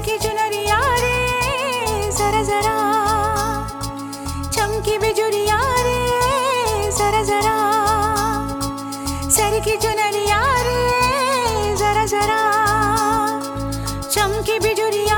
की चुनरिया रे जरा जरा। चमकी बिजुरिया रे जरा जरा। सर की चुनरिया रे जरा जरा। चमकी बिजुरिया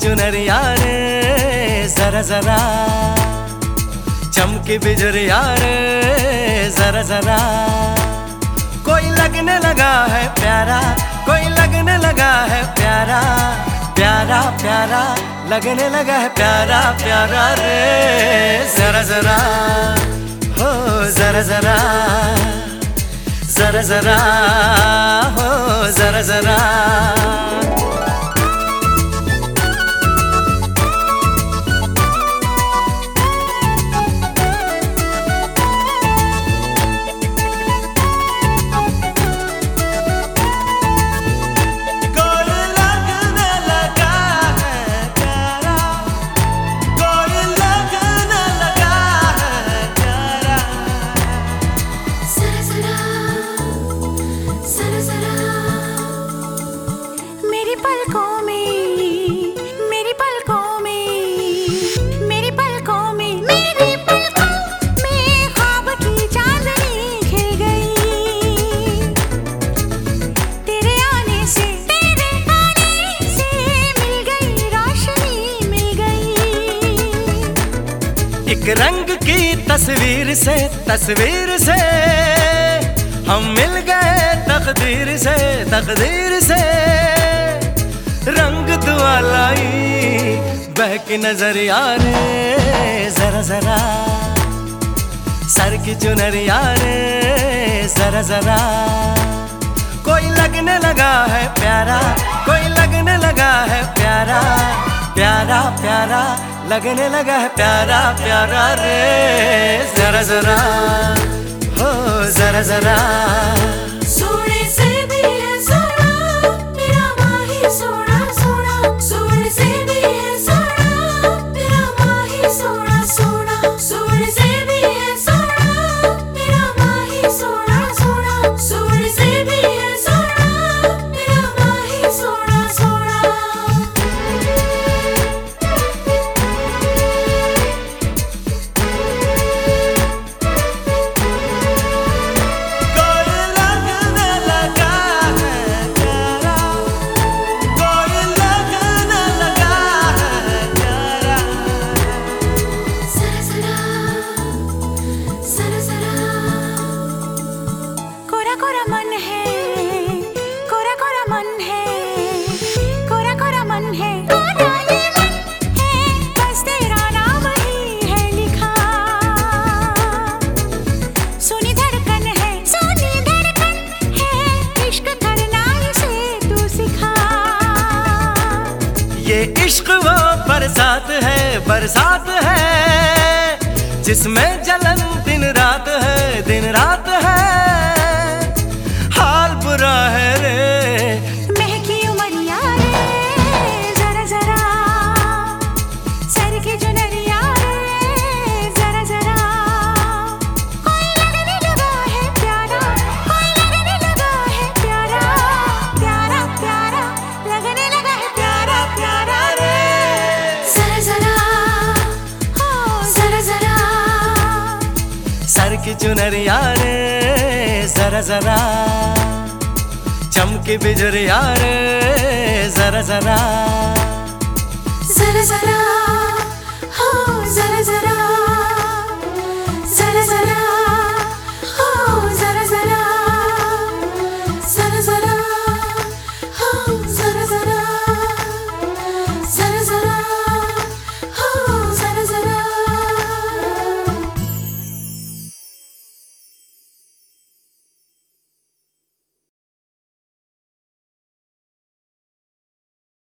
चुनरिया रे जरा जरा। चमकी बिजरिया रे जरा जरा। कोई लगने लगा है प्यारा, कोई लगने लगा है प्यारा। प्यारा प्यारा, लगने लगा है प्यारा प्यारा रे। जरा जरा, हो, जरा जरा। जरा जरा, हो, जरा जरा। एक रंग की तस्वीर से तस्वीर से हम मिल गए तकदीर से तकदीर से। रंग दुआ लाई बहकी नज़र यारे, जरा जरा। सर की चुनरिया रे जरा जरा। कोई लगने लगा है प्यारा, कोई लगने लगा है प्यारा। प्यारा प्यारा लगने लगा है प्यारा प्यारा रे। जरा जरा हो जरा जरा। ये इश्क वो बरसात है बरसात है। जिसमें जलन दिन रात है, दिन रात है। की चुनरिया रे, जरा जरा। चमकी बिजरिया रे, जरा जरा। जरा जरा, हो, जरा जरा।